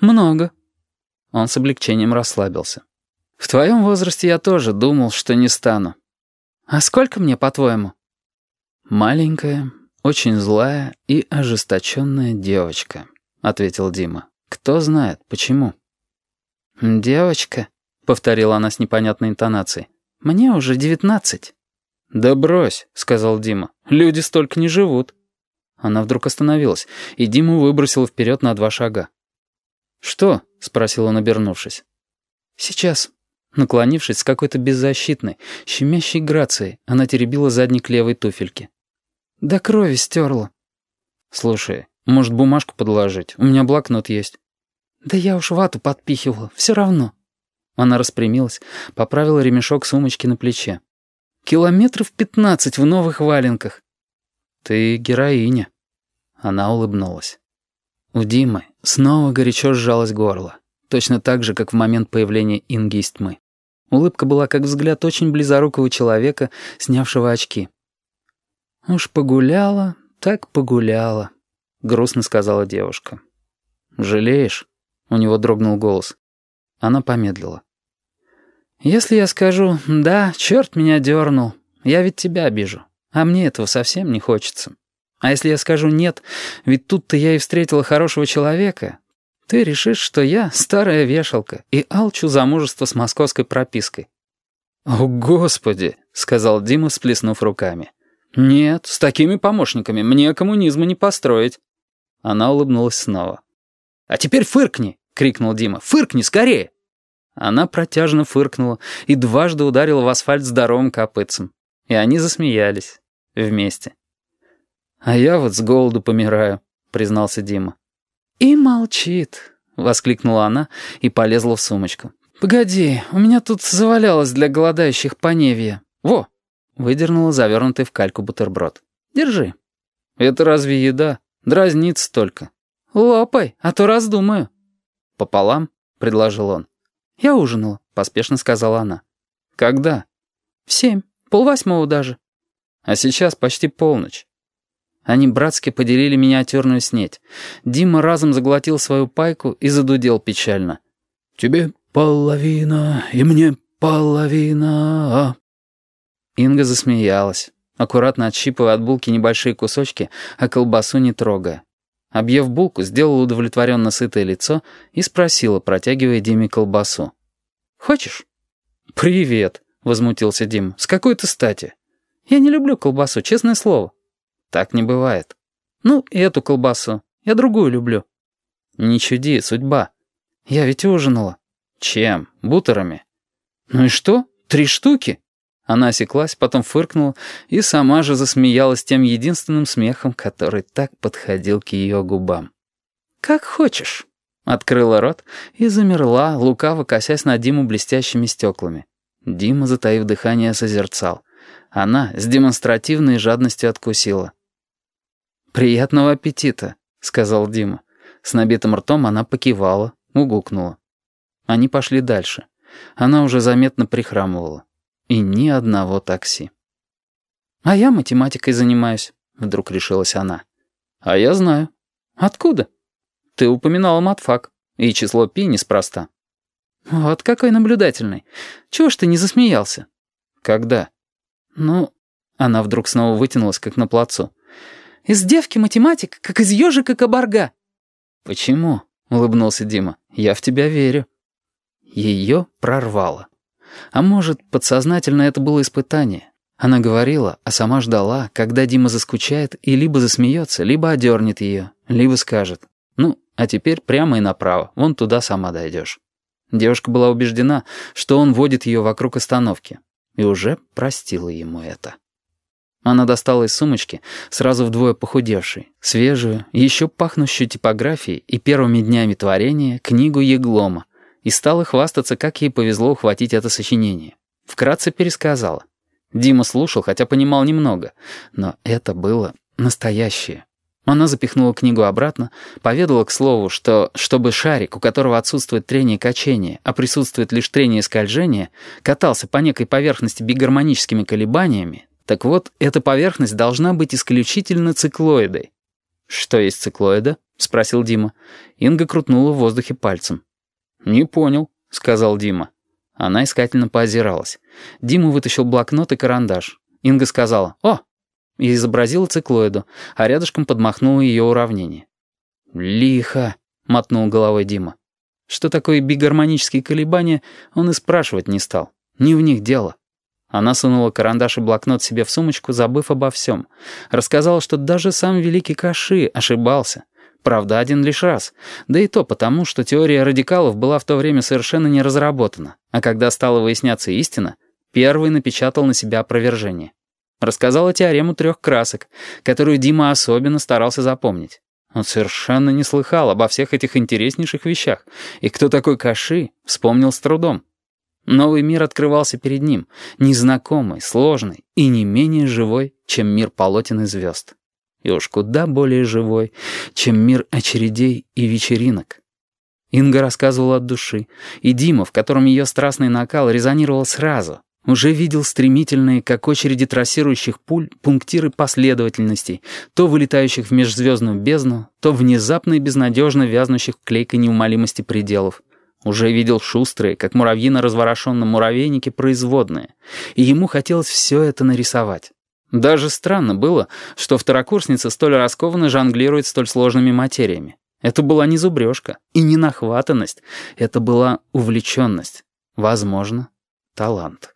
«Много». Он с облегчением расслабился. «В твоем возрасте я тоже думал, что не стану. А сколько мне, по-твоему?» «Маленькая, очень злая и ожесточенная девочка», — ответил Дима. «Кто знает, почему?» «Девочка», — повторила она с непонятной интонацией. «Мне уже девятнадцать». «Да брось», — сказал Дима. «Люди столько не живут». Она вдруг остановилась, и Диму выбросила вперед на два шага. «Что?» — спросил он, обернувшись. «Сейчас». Наклонившись с какой-то беззащитной, щемящей грацией, она теребила задник левой туфельки. «До крови стерла». «Слушай, может, бумажку подложить? У меня блокнот есть». «Да я уж вату подпихивала, все равно». Она распрямилась, поправила ремешок сумочки на плече. «Километров пятнадцать в новых валенках». «Ты героиня». Она улыбнулась. У Димы снова горячо сжалось горло, точно так же, как в момент появления Инги из тьмы. Улыбка была как взгляд очень близорукого человека, снявшего очки. «Уж погуляла, так погуляла», — грустно сказала девушка. «Жалеешь?» — у него дрогнул голос. Она помедлила. «Если я скажу «да, черт меня дернул», я ведь тебя обижу, а мне этого совсем не хочется». А если я скажу «нет», ведь тут-то я и встретила хорошего человека, ты решишь, что я старая вешалка и алчу замужество с московской пропиской». «О, Господи!» — сказал Дима, сплеснув руками. «Нет, с такими помощниками мне коммунизма не построить». Она улыбнулась снова. «А теперь фыркни!» — крикнул Дима. «Фыркни скорее!» Она протяжно фыркнула и дважды ударила в асфальт здоровым копытцем. И они засмеялись. Вместе. «А я вот с голоду помираю», — признался Дима. «И молчит», — воскликнула она и полезла в сумочку. «Погоди, у меня тут завалялось для голодающих поневья. Во!» — выдернула завернутый в кальку бутерброд. «Держи». «Это разве еда? Дразнится только». «Лопай, а то раздумаю». «Пополам?» — предложил он. «Я ужинала», — поспешно сказала она. «Когда?» «В семь, полвосьмого даже». «А сейчас почти полночь». Они братски поделили миниатюрную снеть. Дима разом заглотил свою пайку и задудел печально. «Тебе половина, и мне половина». Инга засмеялась, аккуратно отщипывая от булки небольшие кусочки, а колбасу не трогая. Объев булку, сделала удовлетворенно сытое лицо и спросила, протягивая Диме колбасу. «Хочешь?» «Привет», — возмутился Дим. «С какой то стати?» «Я не люблю колбасу, честное слово». Так не бывает. Ну, и эту колбасу. Я другую люблю. Не чуди, судьба. Я ведь ужинала. Чем? Бутерами? Ну и что? Три штуки? Она осеклась, потом фыркнула и сама же засмеялась тем единственным смехом, который так подходил к ее губам. «Как хочешь», — открыла рот и замерла, лукаво косясь на Диму блестящими стеклами. Дима, затаив дыхание, созерцал. Она с демонстративной жадностью откусила. «Приятного аппетита», — сказал Дима. С набитым ртом она покивала, угукнула. Они пошли дальше. Она уже заметно прихрамывала. И ни одного такси. «А я математикой занимаюсь», — вдруг решилась она. «А я знаю». «Откуда?» «Ты упоминала матфак, и число пи неспроста». «Вот какой наблюдательный. Чего ж ты не засмеялся?» «Когда?» «Ну...» Она вдруг снова вытянулась, как на плацу. Из девки математик, как из ежика кабарга». «Почему?» — улыбнулся Дима. «Я в тебя верю». Ее прорвало. А может, подсознательно это было испытание. Она говорила, а сама ждала, когда Дима заскучает и либо засмеется, либо одернет ее, либо скажет. «Ну, а теперь прямо и направо, вон туда сама дойдешь». Девушка была убеждена, что он водит ее вокруг остановки, и уже простила ему это. Она достала из сумочки, сразу вдвое похудевшей, свежую, еще пахнущую типографией и первыми днями творения, книгу Еглома, и стала хвастаться, как ей повезло ухватить это сочинение. Вкратце пересказала. Дима слушал, хотя понимал немного, но это было настоящее. Она запихнула книгу обратно, поведала к слову, что чтобы шарик, у которого отсутствует трение и качение, а присутствует лишь трение и скольжение, катался по некой поверхности бигармоническими колебаниями, так вот, эта поверхность должна быть исключительно циклоидой. Что есть циклоида? спросил Дима. Инга крутнула в воздухе пальцем. «Не понял», — сказал Дима. Она искательно поозиралась. Дима вытащил блокнот и карандаш. Инга сказала «О!» и изобразила циклоиду, а рядышком подмахнула ее уравнение. «Лихо», — мотнул головой Дима. Что такое бигармонические колебания, он и спрашивать не стал. Не в них дело. Она сунула карандаш и блокнот себе в сумочку, забыв обо всем. Рассказала, что даже сам великий Каши ошибался. Правда, один лишь раз. Да и то потому, что теория радикалов была в то время совершенно не разработана. А когда стала выясняться истина, первый напечатал на себя опровержение. Рассказала теорему трех красок, которую Дима особенно старался запомнить. Он совершенно не слыхал обо всех этих интереснейших вещах. И кто такой Каши, вспомнил с трудом. Новый мир открывался перед ним, незнакомый, сложный и не менее живой, чем мир полотен и звезд. И уж куда более живой, чем мир очередей и вечеринок. Инга рассказывала от души, и Дима, в котором ее страстный накал резонировал сразу, уже видел стремительные, как очереди трассирующих пуль, пунктиры последовательностей, то вылетающих в межзвездную бездну, то внезапно и безнадежно вязнущих в клейкой неумолимости пределов. Уже видел шустрые, как муравьи на разворошенном муравейнике, производные. И ему хотелось все это нарисовать. Даже странно было, что второкурсница столь раскованно жонглирует столь сложными материями. Это была не зубрежка и не нахватанность, это была увлеченность. Возможно, талант.